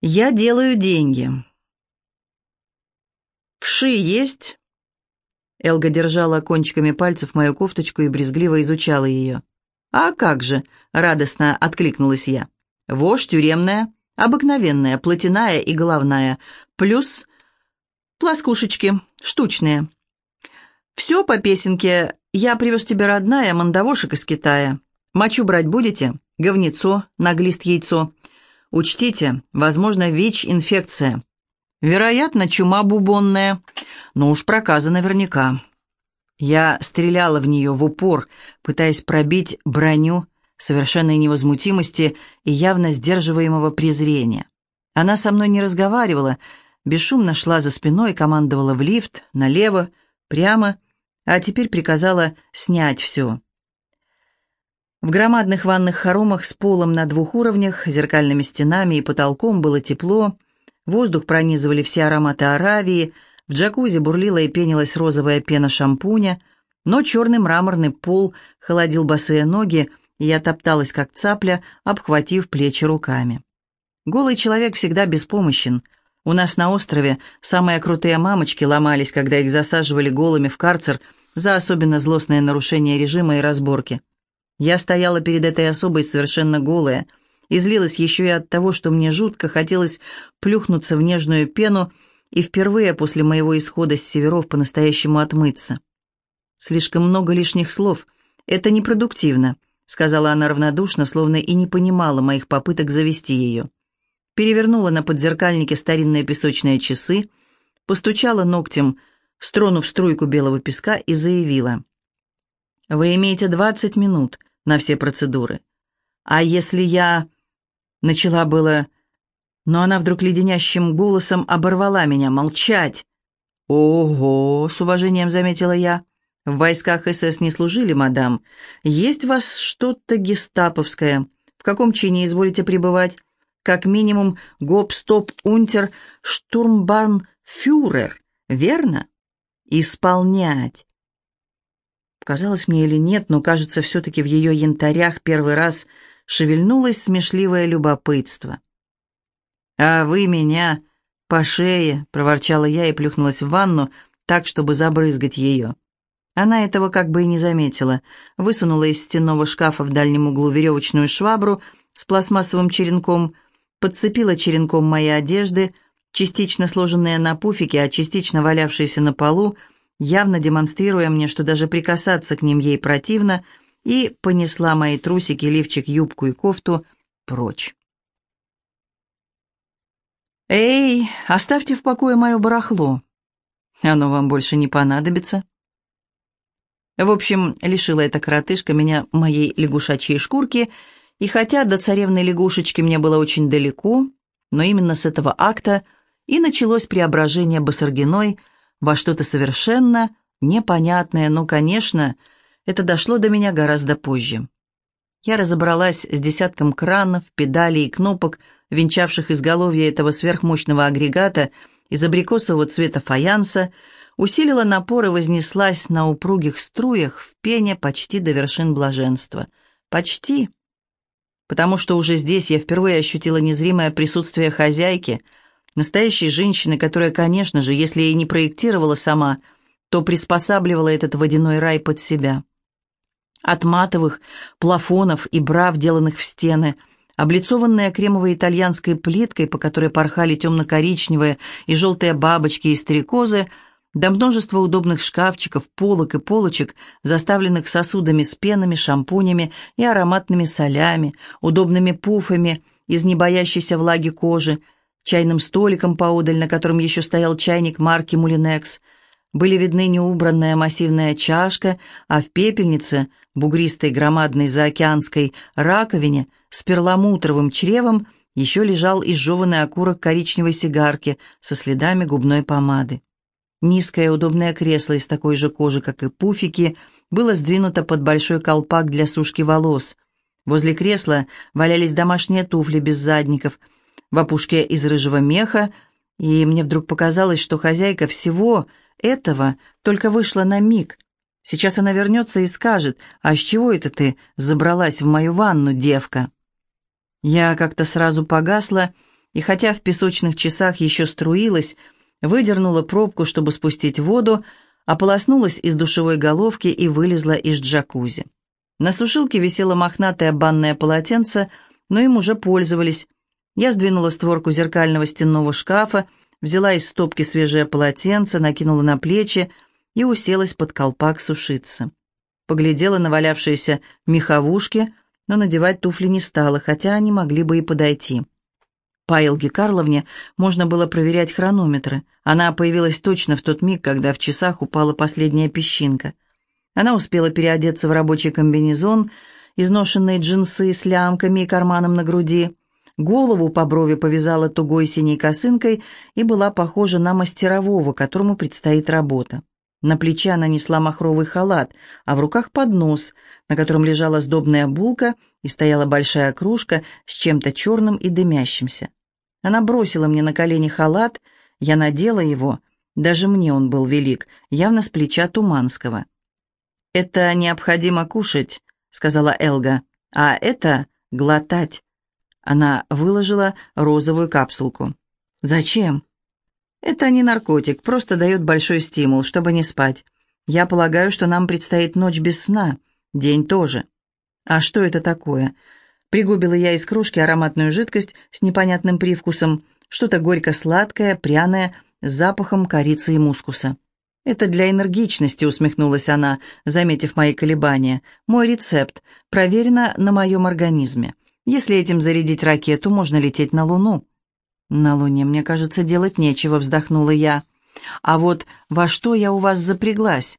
Я делаю деньги. Вши есть? Элга держала кончиками пальцев мою кофточку и брезгливо изучала ее. «А как же!» — радостно откликнулась я. «Вошь тюремная, обыкновенная, платяная и головная, плюс плоскушечки, штучные. Все по песенке «Я привез тебе родная, мандавошек из Китая». Мочу брать будете? Говнецо, наглист яйцо. Учтите, возможно, ВИЧ-инфекция. Вероятно, чума бубонная, но уж проказа наверняка. Я стреляла в нее в упор, пытаясь пробить броню совершенной невозмутимости и явно сдерживаемого презрения. Она со мной не разговаривала, бесшумно шла за спиной, командовала в лифт, налево, прямо, а теперь приказала снять все. В громадных ванных хоромах с полом на двух уровнях, зеркальными стенами и потолком было тепло, воздух пронизывали все ароматы Аравии, в джакузи бурлила и пенилась розовая пена шампуня, но черный мраморный пол холодил босые ноги, и я топталась, как цапля, обхватив плечи руками. Голый человек всегда беспомощен. У нас на острове самые крутые мамочки ломались, когда их засаживали голыми в карцер за особенно злостное нарушение режима и разборки. Я стояла перед этой особой совершенно голая, и злилась еще и от того, что мне жутко хотелось плюхнуться в нежную пену и впервые после моего исхода с северов по-настоящему отмыться. «Слишком много лишних слов. Это непродуктивно», — сказала она равнодушно, словно и не понимала моих попыток завести ее. Перевернула на подзеркальнике старинные песочные часы, постучала ногтем, стронув струйку белого песка, и заявила. «Вы имеете двадцать минут на все процедуры. А если я...» Начала было... Но она вдруг леденящим голосом оборвала меня. «Молчать!» «Ого!» — с уважением заметила я. «В войсках СС не служили, мадам. Есть у вас что-то гестаповское? В каком чине изволите пребывать? Как минимум гоп-стоп-унтер штурмбарн-фюрер, верно? Исполнять!» Казалось мне или нет, но, кажется, все-таки в ее янтарях первый раз шевельнулось смешливое любопытство. «А вы меня по шее!» — проворчала я и плюхнулась в ванну так, чтобы забрызгать ее. Она этого как бы и не заметила. Высунула из стенного шкафа в дальнем углу веревочную швабру с пластмассовым черенком, подцепила черенком мои одежды, частично сложенные на пуфике, а частично валявшиеся на полу, явно демонстрируя мне, что даже прикасаться к ним ей противно, и понесла мои трусики, лифчик, юбку и кофту прочь. «Эй, оставьте в покое мое барахло. Оно вам больше не понадобится». В общем, лишила эта коротышка меня моей лягушачьей шкурки, и хотя до царевной лягушечки мне было очень далеко, но именно с этого акта и началось преображение Басаргиной – во что-то совершенно непонятное, но, конечно, это дошло до меня гораздо позже. Я разобралась с десятком кранов, педалей и кнопок, венчавших изголовье этого сверхмощного агрегата из абрикосового цвета фаянса, усилила напор и вознеслась на упругих струях в пене почти до вершин блаженства. Почти. Потому что уже здесь я впервые ощутила незримое присутствие хозяйки — Настоящей женщины, которая, конечно же, если и не проектировала сама, то приспосабливала этот водяной рай под себя. От матовых, плафонов и бра, вделанных в стены, облицованная кремовой итальянской плиткой, по которой порхали темно-коричневые и желтые бабочки и стрекозы, до множества удобных шкафчиков, полок и полочек, заставленных сосудами с пенами, шампунями и ароматными солями, удобными пуфами из небоящейся влаги кожи, чайным столиком поодаль, на котором еще стоял чайник марки «Мулинекс», были видны неубранная массивная чашка, а в пепельнице, бугристой громадной заокеанской раковине с перламутровым чревом, еще лежал изжеванный окурок коричневой сигарки со следами губной помады. Низкое удобное кресло из такой же кожи, как и пуфики, было сдвинуто под большой колпак для сушки волос. Возле кресла валялись домашние туфли без задников – в опушке из рыжего меха, и мне вдруг показалось, что хозяйка всего этого только вышла на миг. Сейчас она вернется и скажет, «А с чего это ты забралась в мою ванну, девка?» Я как-то сразу погасла и хотя в песочных часах еще струилась, выдернула пробку, чтобы спустить воду, ополоснулась из душевой головки и вылезла из джакузи. На сушилке висело мохнатое банное полотенце, но им уже пользовались. Я сдвинула створку зеркального стенного шкафа, взяла из стопки свежее полотенце, накинула на плечи и уселась под колпак сушиться. Поглядела на валявшиеся меховушки, но надевать туфли не стала, хотя они могли бы и подойти. По Элге Карловне можно было проверять хронометры. Она появилась точно в тот миг, когда в часах упала последняя песчинка. Она успела переодеться в рабочий комбинезон, изношенные джинсы с лямками и карманом на груди. Голову по брови повязала тугой синей косынкой и была похожа на мастерового, которому предстоит работа. На плече она несла махровый халат, а в руках поднос, на котором лежала сдобная булка и стояла большая кружка с чем-то черным и дымящимся. Она бросила мне на колени халат, я надела его, даже мне он был велик, явно с плеча Туманского. «Это необходимо кушать», — сказала Элга, — «а это глотать». Она выложила розовую капсулку. «Зачем?» «Это не наркотик, просто дает большой стимул, чтобы не спать. Я полагаю, что нам предстоит ночь без сна, день тоже». «А что это такое?» Пригубила я из кружки ароматную жидкость с непонятным привкусом, что-то горько-сладкое, пряное, с запахом корицы и мускуса. «Это для энергичности», — усмехнулась она, заметив мои колебания. «Мой рецепт. Проверено на моем организме. Если этим зарядить ракету, можно лететь на Луну». «На Луне, мне кажется, делать нечего», — вздохнула я. «А вот во что я у вас запряглась?»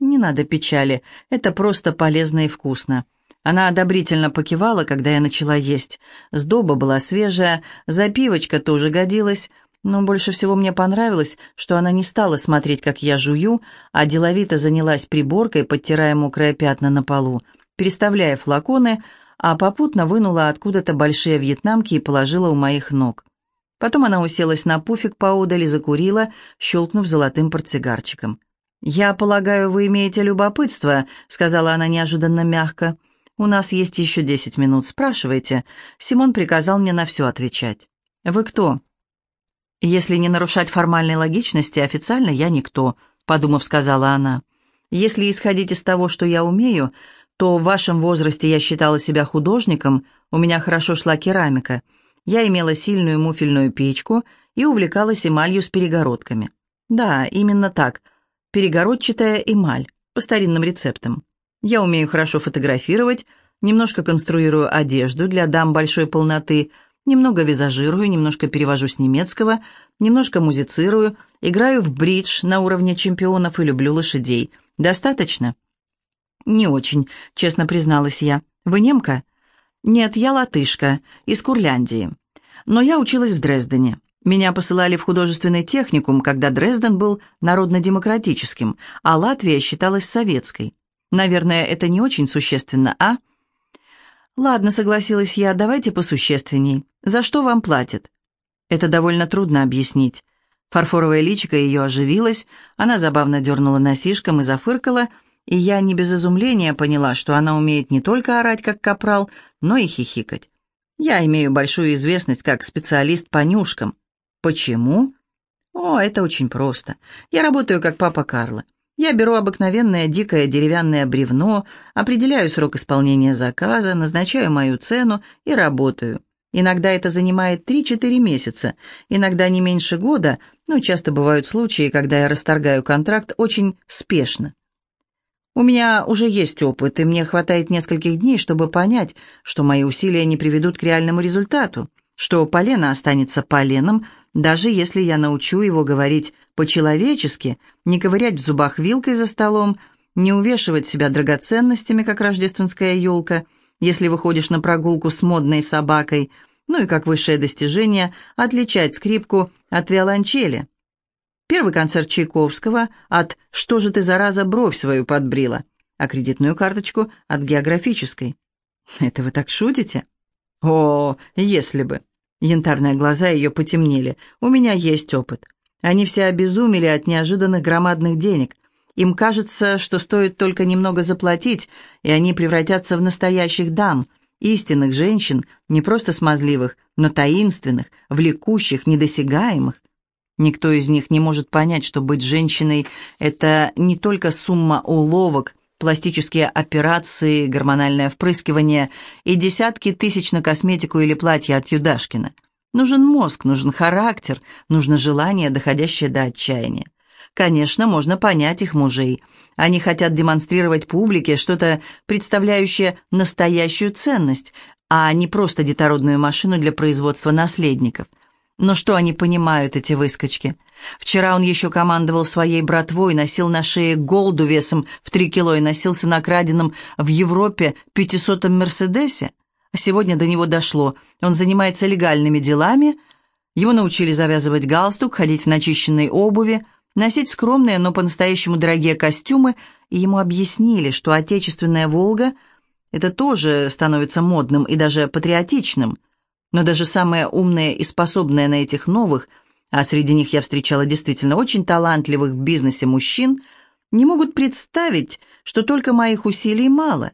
«Не надо печали, это просто полезно и вкусно. Она одобрительно покивала, когда я начала есть. Сдоба была свежая, запивочка тоже годилась, но больше всего мне понравилось, что она не стала смотреть, как я жую, а деловито занялась приборкой, подтирая мокрые пятна на полу, переставляя флаконы, а попутно вынула откуда-то большие вьетнамки и положила у моих ног. Потом она уселась на пуфик поодаль и закурила, щелкнув золотым портсигарчиком. «Я полагаю, вы имеете любопытство», — сказала она неожиданно мягко. «У нас есть еще десять минут, спрашивайте». Симон приказал мне на все отвечать. «Вы кто?» «Если не нарушать формальной логичности, официально я никто», — подумав, сказала она. «Если исходить из того, что я умею, то в вашем возрасте я считала себя художником, у меня хорошо шла керамика. Я имела сильную муфельную печку и увлекалась эмалью с перегородками. Да, именно так, перегородчатая эмаль, по старинным рецептам. Я умею хорошо фотографировать, немножко конструирую одежду для дам большой полноты, немного визажирую, немножко перевожу с немецкого, немножко музицирую, играю в бридж на уровне чемпионов и люблю лошадей. Достаточно? Не очень, честно призналась я. Вы немка? Нет, я латышка, из Курляндии. Но я училась в Дрездене. Меня посылали в художественный техникум, когда Дрезден был народно-демократическим, а Латвия считалась советской. Наверное, это не очень существенно, а? Ладно, согласилась я, давайте посущественней. За что вам платят? Это довольно трудно объяснить. Фарфоровое личико ее оживилось, она забавно дернула носишком и зафыркала, и я не без изумления поняла, что она умеет не только орать, как капрал, но и хихикать. Я имею большую известность как специалист по нюшкам. Почему? О, это очень просто. Я работаю как папа Карло. Я беру обыкновенное дикое деревянное бревно, определяю срок исполнения заказа, назначаю мою цену и работаю. Иногда это занимает 3-4 месяца, иногда не меньше года, но часто бывают случаи, когда я расторгаю контракт очень спешно. У меня уже есть опыт, и мне хватает нескольких дней, чтобы понять, что мои усилия не приведут к реальному результату что полено останется поленом, даже если я научу его говорить по-человечески, не ковырять в зубах вилкой за столом, не увешивать себя драгоценностями, как рождественская елка, если выходишь на прогулку с модной собакой, ну и как высшее достижение отличать скрипку от виолончели. Первый концерт Чайковского от «Что же ты, зараза, бровь свою подбрила», а кредитную карточку от географической. Это вы так шутите? О, если бы. Янтарные глаза ее потемнели. «У меня есть опыт. Они все обезумели от неожиданных громадных денег. Им кажется, что стоит только немного заплатить, и они превратятся в настоящих дам, Истинных женщин, не просто смазливых, но таинственных, влекущих, недосягаемых. Никто из них не может понять, что быть женщиной – это не только сумма уловок, пластические операции, гормональное впрыскивание и десятки тысяч на косметику или платье от Юдашкина. Нужен мозг, нужен характер, нужно желание, доходящее до отчаяния. Конечно, можно понять их мужей. Они хотят демонстрировать публике что-то, представляющее настоящую ценность, а не просто детородную машину для производства наследников. Но что они понимают, эти выскочки? Вчера он еще командовал своей братвой, носил на шее голду весом в три кило и носился на краденом в Европе пятисотом Мерседесе. Сегодня до него дошло. Он занимается легальными делами. Его научили завязывать галстук, ходить в начищенной обуви – носить скромные, но по-настоящему дорогие костюмы, и ему объяснили, что отечественная «Волга» — это тоже становится модным и даже патриотичным. Но даже самые умные и способные на этих новых, а среди них я встречала действительно очень талантливых в бизнесе мужчин, не могут представить, что только моих усилий мало.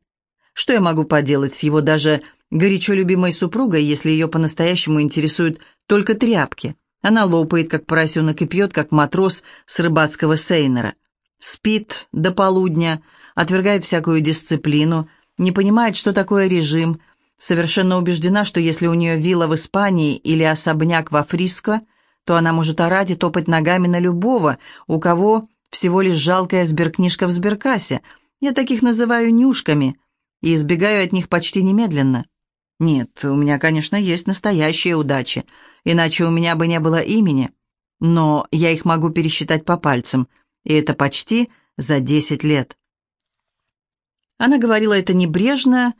Что я могу поделать с его даже горячо любимой супругой, если ее по-настоящему интересуют только тряпки? Она лопает, как поросенок, и пьет, как матрос с рыбацкого сейнера. Спит до полудня, отвергает всякую дисциплину, не понимает, что такое режим, совершенно убеждена, что если у нее вилла в Испании или особняк во Фриско, то она может орать и топать ногами на любого, у кого всего лишь жалкая сберкнижка в сберкассе. Я таких называю нюшками и избегаю от них почти немедленно. Нет, у меня, конечно, есть настоящие удачи, иначе у меня бы не было имени. Но я их могу пересчитать по пальцам, и это почти за десять лет. Она говорила это небрежно,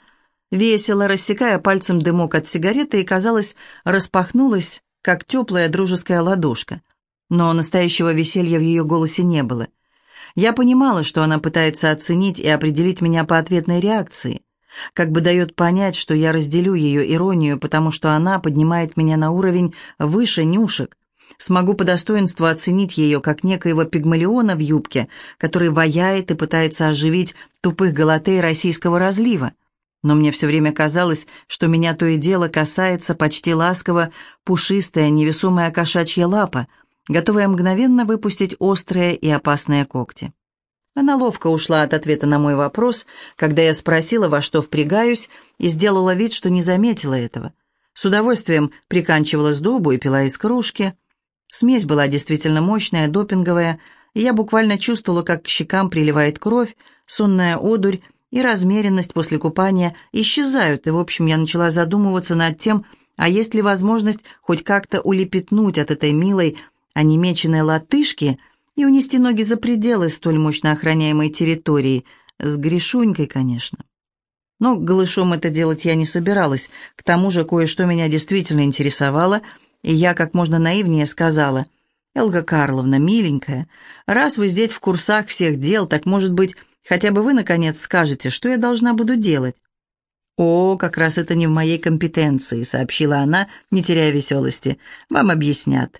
весело, рассекая пальцем дымок от сигареты, и, казалось, распахнулась, как теплая дружеская ладошка. Но настоящего веселья в ее голосе не было. Я понимала, что она пытается оценить и определить меня по ответной реакции как бы дает понять, что я разделю ее иронию, потому что она поднимает меня на уровень выше нюшек. Смогу по достоинству оценить ее как некоего пигмалиона в юбке, который ваяет и пытается оживить тупых галатей российского разлива. Но мне все время казалось, что меня то и дело касается почти ласково пушистая невесомая кошачья лапа, готовая мгновенно выпустить острые и опасные когти. Она ловко ушла от ответа на мой вопрос, когда я спросила, во что впрягаюсь, и сделала вид, что не заметила этого. С удовольствием приканчивала сдобу и пила из кружки. Смесь была действительно мощная, допинговая, и я буквально чувствовала, как к щекам приливает кровь, сонная одурь и размеренность после купания исчезают, и, в общем, я начала задумываться над тем, а есть ли возможность хоть как-то улепетнуть от этой милой, онемеченной латышки — и унести ноги за пределы столь мощно охраняемой территории, с грешунькой, конечно. Но голышом это делать я не собиралась, к тому же кое-что меня действительно интересовало, и я как можно наивнее сказала, «Элга Карловна, миленькая, раз вы здесь в курсах всех дел, так, может быть, хотя бы вы, наконец, скажете, что я должна буду делать?» «О, как раз это не в моей компетенции», — сообщила она, не теряя веселости. «Вам объяснят».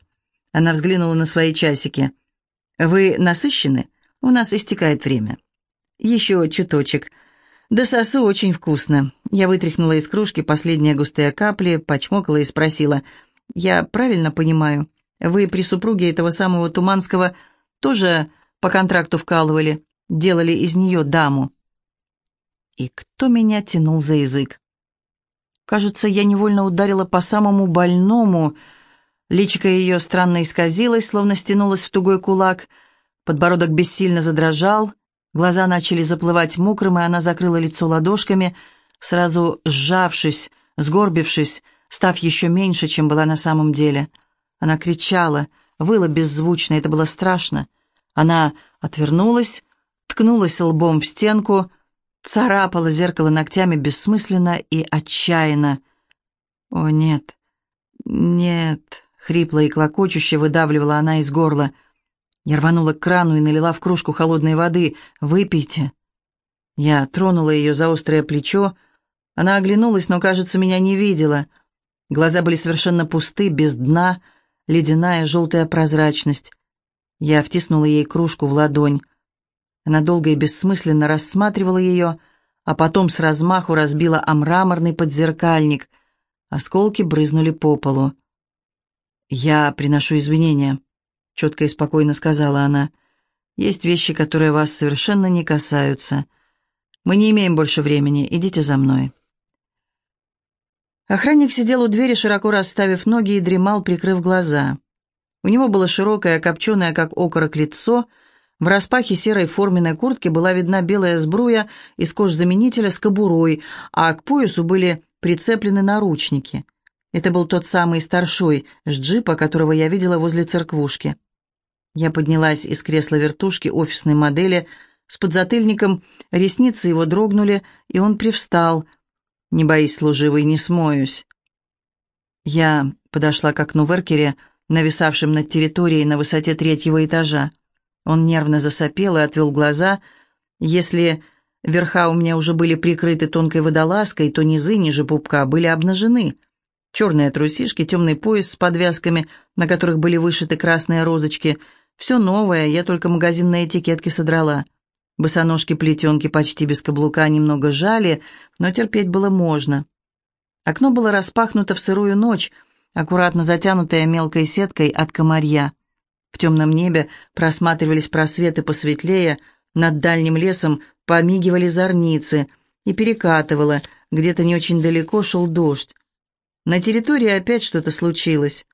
Она взглянула на свои часики. «Вы насыщены? У нас истекает время». «Еще чуточек». «Да сосу очень вкусно». Я вытряхнула из кружки последние густые капли, почмокала и спросила. «Я правильно понимаю, вы при супруге этого самого Туманского тоже по контракту вкалывали, делали из нее даму?» И кто меня тянул за язык? Кажется, я невольно ударила по самому больному, Личико ее странно исказилось, словно стянулось в тугой кулак. Подбородок бессильно задрожал, глаза начали заплывать мокрым, и она закрыла лицо ладошками, сразу сжавшись, сгорбившись, став еще меньше, чем была на самом деле. Она кричала, выла беззвучно, это было страшно. Она отвернулась, ткнулась лбом в стенку, царапала зеркало ногтями бессмысленно и отчаянно. «О, нет, нет!» Хрипло и клокочуще выдавливала она из горла. Я рванула к крану и налила в кружку холодной воды. «Выпейте». Я тронула ее за острое плечо. Она оглянулась, но, кажется, меня не видела. Глаза были совершенно пусты, без дна, ледяная желтая прозрачность. Я втиснула ей кружку в ладонь. Она долго и бессмысленно рассматривала ее, а потом с размаху разбила о мраморный подзеркальник. Осколки брызнули по полу. «Я приношу извинения», — четко и спокойно сказала она. «Есть вещи, которые вас совершенно не касаются. Мы не имеем больше времени. Идите за мной». Охранник сидел у двери, широко расставив ноги и дремал, прикрыв глаза. У него было широкое, копченое, как окорок, лицо. В распахе серой форменной куртки была видна белая сбруя из кожзаменителя с кобурой, а к поясу были прицеплены наручники. Это был тот самый старшой с джипа, которого я видела возле церквушки. Я поднялась из кресла вертушки офисной модели, с подзатыльником ресницы его дрогнули, и он привстал. «Не боись, служивый, не смоюсь». Я подошла к окну в эркере, нависавшим над территорией на высоте третьего этажа. Он нервно засопел и отвел глаза. Если верха у меня уже были прикрыты тонкой водолазкой, то низы ниже пупка были обнажены. Черные трусишки, темный пояс с подвязками, на которых были вышиты красные розочки. Все новое, я только магазинные этикетки содрала. Босоножки-плетенки почти без каблука немного жали, но терпеть было можно. Окно было распахнуто в сырую ночь, аккуратно затянутая мелкой сеткой от комарья. В темном небе просматривались просветы посветлее, над дальним лесом помигивали зорницы и перекатывало, где-то не очень далеко шел дождь. На территории опять что-то случилось.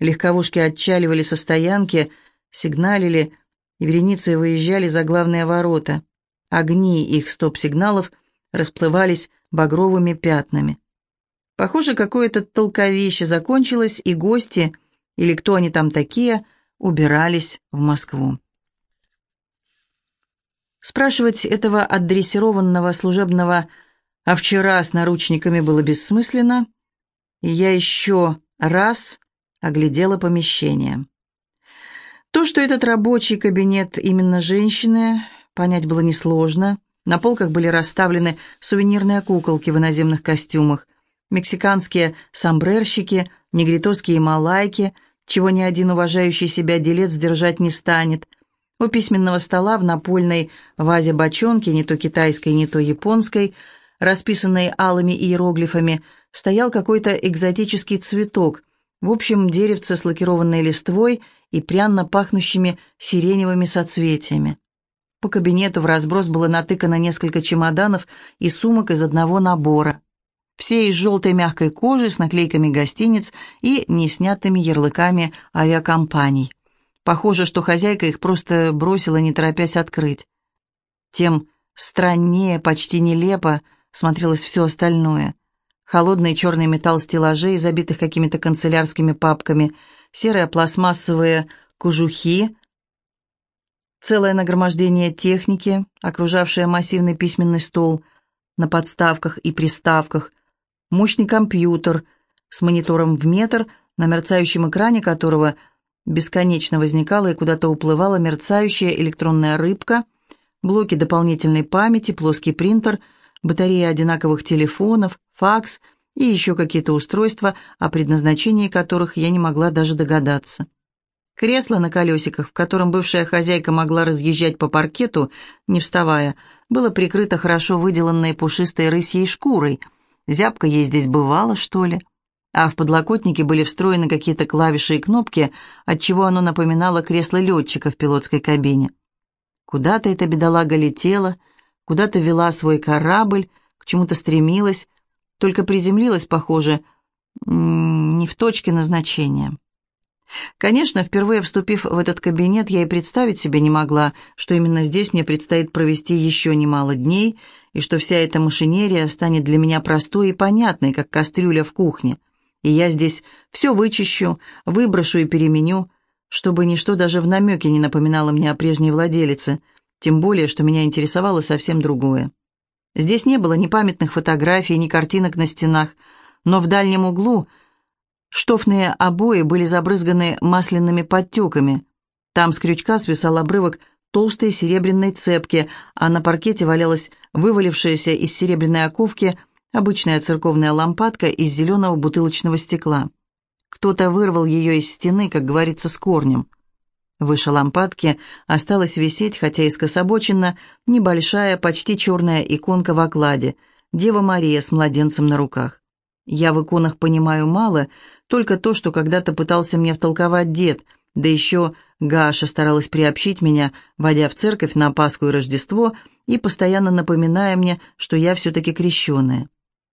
Легковушки отчаливали со стоянки, сигналили, и вереницы выезжали за главные ворота. Огни их стоп-сигналов расплывались багровыми пятнами. Похоже, какое-то толковище закончилось, и гости, или кто они там такие, убирались в Москву. Спрашивать этого отдрессированного служебного «а вчера с наручниками» было бессмысленно, и я еще раз оглядела помещение. То, что этот рабочий кабинет именно женщины, понять было несложно. На полках были расставлены сувенирные куколки в иноземных костюмах – мексиканские сомбрерщики, негритовские малайки, чего ни один уважающий себя делец сдержать не станет. У письменного стола в напольной вазе бочонки, не то китайской, не то японской, расписанной алыми иероглифами, стоял какой-то экзотический цветок, в общем, деревце с лакированной листвой и пряно пахнущими сиреневыми соцветиями. По кабинету в разброс было натыкано несколько чемоданов и сумок из одного набора все из желтой мягкой кожи с наклейками гостиниц и неснятыми ярлыками авиакомпаний. Похоже, что хозяйка их просто бросила, не торопясь открыть. Тем страннее, почти нелепо смотрелось все остальное. Холодный черный металл стеллажей, забитых какими-то канцелярскими папками, серые пластмассовые кожухи, целое нагромождение техники, окружавшее массивный письменный стол на подставках и приставках, мощный компьютер с монитором в метр, на мерцающем экране которого бесконечно возникала и куда-то уплывала мерцающая электронная рыбка, блоки дополнительной памяти, плоский принтер, батареи одинаковых телефонов, факс и еще какие-то устройства, о предназначении которых я не могла даже догадаться. Кресло на колесиках, в котором бывшая хозяйка могла разъезжать по паркету, не вставая, было прикрыто хорошо выделанной пушистой рысьей шкурой – Зябко ей здесь бывало, что ли? А в подлокотнике были встроены какие-то клавиши и кнопки, отчего оно напоминало кресло летчика в пилотской кабине. Куда-то эта бедолага летела, куда-то вела свой корабль, к чему-то стремилась, только приземлилась, похоже, не в точке назначения. Конечно, впервые вступив в этот кабинет, я и представить себе не могла, что именно здесь мне предстоит провести еще немало дней, и что вся эта машинерия станет для меня простой и понятной, как кастрюля в кухне. И я здесь все вычищу, выброшу и переменю, чтобы ничто даже в намеке не напоминало мне о прежней владелице, тем более, что меня интересовало совсем другое. Здесь не было ни памятных фотографий, ни картинок на стенах, но в дальнем углу – Штофные обои были забрызганы масляными подтеками. Там с крючка свисал обрывок толстой серебряной цепки, а на паркете валялась вывалившаяся из серебряной оковки обычная церковная лампадка из зеленого бутылочного стекла. Кто-то вырвал ее из стены, как говорится, с корнем. Выше лампадки осталась висеть, хотя и скособоченно, небольшая, почти черная иконка в окладе, Дева Мария с младенцем на руках. Я в иконах понимаю мало, только то, что когда-то пытался мне втолковать дед, да еще Гаша старалась приобщить меня, водя в церковь на Пасху и Рождество и постоянно напоминая мне, что я все-таки крещеная.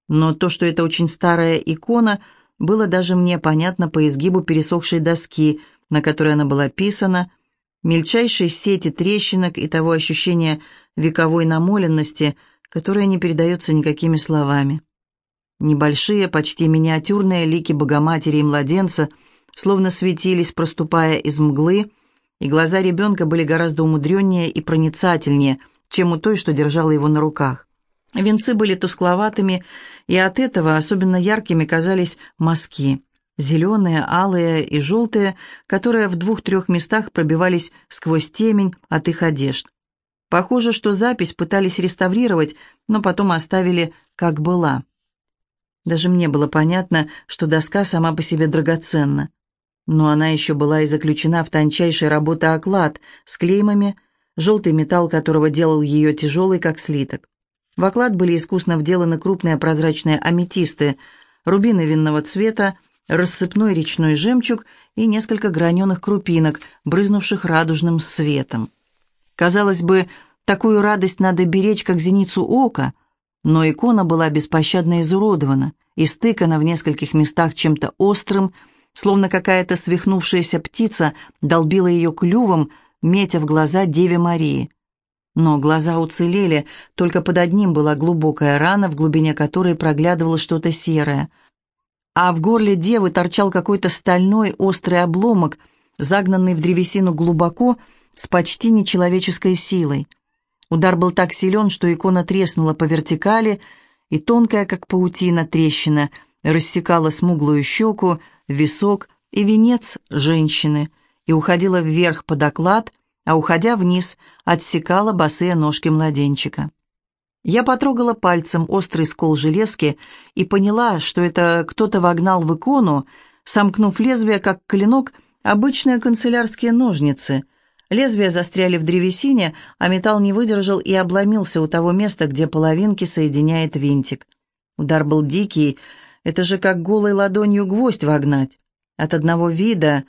Но то, что это очень старая икона, было даже мне понятно по изгибу пересохшей доски, на которой она была писана, мельчайшей сети трещинок и того ощущения вековой намоленности, которое не передается никакими словами. Небольшие, почти миниатюрные лики Богоматери и младенца словно светились, проступая из мглы, и глаза ребенка были гораздо умудреннее и проницательнее, чем у той, что держала его на руках. Венцы были тускловатыми, и от этого особенно яркими казались мазки. Зеленые, алые и желтые, которые в двух-трех местах пробивались сквозь темень от их одежд. Похоже, что запись пытались реставрировать, но потом оставили как была. Даже мне было понятно, что доска сама по себе драгоценна. Но она еще была и заключена в тончайшей работы оклад с клеймами, желтый металл которого делал ее тяжелой, как слиток. В оклад были искусно вделаны крупные прозрачные аметисты, рубины винного цвета, рассыпной речной жемчуг и несколько граненых крупинок, брызнувших радужным светом. Казалось бы, такую радость надо беречь, как зеницу ока — но икона была беспощадно изуродована, истыкана в нескольких местах чем-то острым, словно какая-то свихнувшаяся птица долбила ее клювом, метя в глаза Деве Марии. Но глаза уцелели, только под одним была глубокая рана, в глубине которой проглядывало что-то серое. А в горле девы торчал какой-то стальной острый обломок, загнанный в древесину глубоко, с почти нечеловеческой силой. Удар был так силен, что икона треснула по вертикали, и тонкая, как паутина, трещина рассекала смуглую щеку, висок и венец женщины и уходила вверх под оклад, а уходя вниз, отсекала босые ножки младенчика. Я потрогала пальцем острый скол железки и поняла, что это кто-то вогнал в икону, сомкнув лезвие, как клинок, обычные канцелярские ножницы — Лезвия застряли в древесине, а металл не выдержал и обломился у того места, где половинки соединяет винтик. Удар был дикий, это же как голой ладонью гвоздь вогнать. От одного вида,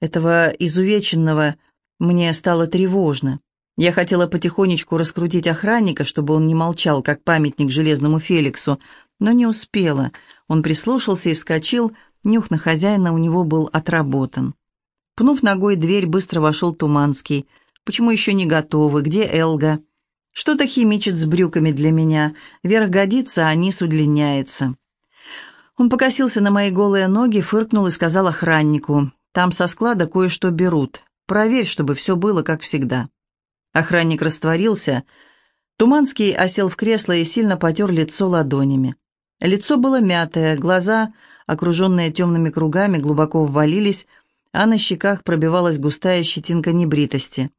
этого изувеченного, мне стало тревожно. Я хотела потихонечку раскрутить охранника, чтобы он не молчал, как памятник железному Феликсу, но не успела. Он прислушался и вскочил, нюх на хозяина у него был отработан. Пнув ногой дверь, быстро вошел Туманский. «Почему еще не готовы? Где Элга?» «Что-то химичит с брюками для меня. Верх годится, а низ удлиняется». Он покосился на мои голые ноги, фыркнул и сказал охраннику. «Там со склада кое-что берут. Проверь, чтобы все было как всегда». Охранник растворился. Туманский осел в кресло и сильно потер лицо ладонями. Лицо было мятое, глаза, окруженные темными кругами, глубоко ввалились, а на щеках пробивалась густая щетинка небритости.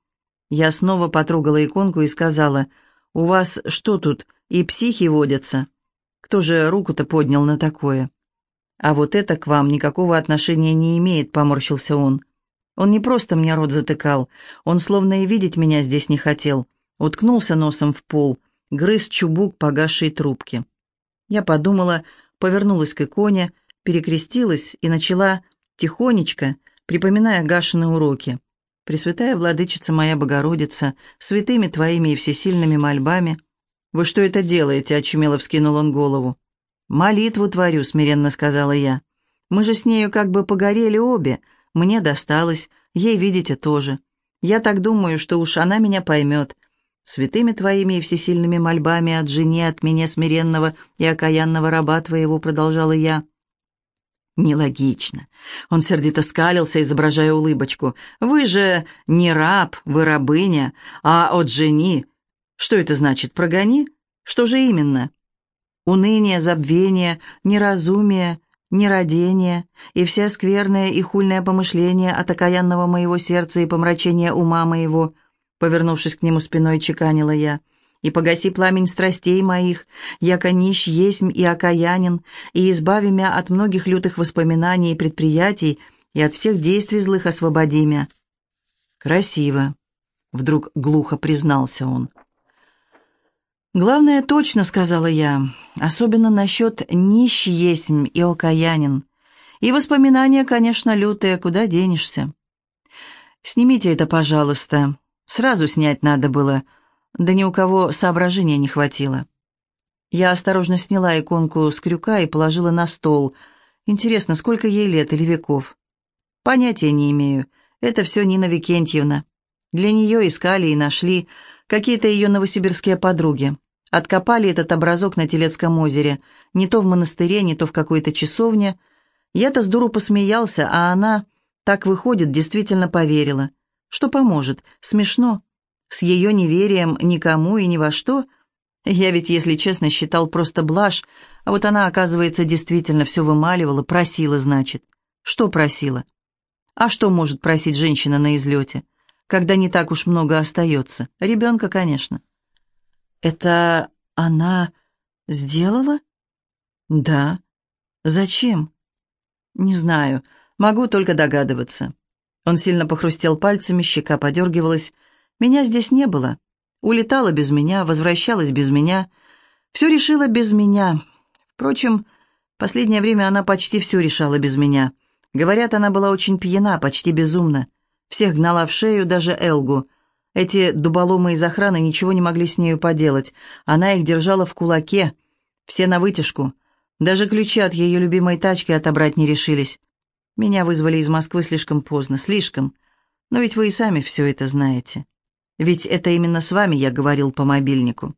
Я снова потрогала иконку и сказала, «У вас что тут, и психи водятся? Кто же руку-то поднял на такое?» «А вот это к вам никакого отношения не имеет», — поморщился он. Он не просто мне рот затыкал, он словно и видеть меня здесь не хотел. Уткнулся носом в пол, грыз чубук погасшей трубки. Я подумала, повернулась к иконе, перекрестилась и начала тихонечко, припоминая Гашины уроки. «Пресвятая Владычица моя Богородица, святыми Твоими и всесильными мольбами». «Вы что это делаете?» — очумело вскинул он голову. «Молитву творю», — смиренно сказала я. «Мы же с нею как бы погорели обе. Мне досталось, ей, видите, тоже. Я так думаю, что уж она меня поймет. Святыми Твоими и всесильными мольбами от жене, от меня смиренного и окаянного раба Твоего», — продолжала я. Нелогично. Он сердито скалился, изображая улыбочку. «Вы же не раб, вы рабыня, а от жени. Что это значит, прогони? Что же именно?» «Уныние, забвение, неразумие, нерадение и все скверное и хульное помышление от окаянного моего сердца и помрачения ума моего», повернувшись к нему спиной, чеканила я – и погаси пламень страстей моих, яко нищ есмь и окаянин, и избави мя от многих лютых воспоминаний и предприятий, и от всех действий злых освободи мя». «Красиво», — вдруг глухо признался он. «Главное, точно», — сказала я, — «особенно насчет нищий есмь и окаянин. И воспоминания, конечно, лютые, куда денешься». «Снимите это, пожалуйста. Сразу снять надо было, да ни у кого соображения не хватило». Я осторожно сняла иконку с крюка и положила на стол. Интересно, сколько ей лет или веков? Понятия не имею. Это все Нина Викентьевна. Для нее искали и нашли какие-то ее новосибирские подруги. Откопали этот образок на Телецком озере, не то в монастыре, не то в какой-то часовне. Я-то с дуру посмеялся, а она, так выходит, действительно поверила. Что поможет? Смешно. С ее неверием никому и ни во что. Я ведь, если честно, считал просто блажь, а вот она, оказывается, действительно все вымаливала, просила, значит. Что просила? А что может просить женщина на излете, когда не так уж много остается? Ребенка, конечно. «Это она сделала?» «Да». «Зачем?» «Не знаю. Могу только догадываться». Он сильно похрустел пальцами, щека подергивалась. «Меня здесь не было. Улетала без меня, возвращалась без меня. Все решила без меня. Впрочем, последнее время она почти все решала без меня. Говорят, она была очень пьяна, почти безумна. Всех гнала в шею, даже Элгу. Эти дуболомы из охраны ничего не могли с нею поделать. Она их держала в кулаке. Все на вытяжку. Даже ключи от ее любимой тачки отобрать не решились. Меня вызвали из Москвы слишком поздно, слишком. Но ведь вы и сами все это знаете. Ведь это именно с вами я говорил по мобильнику.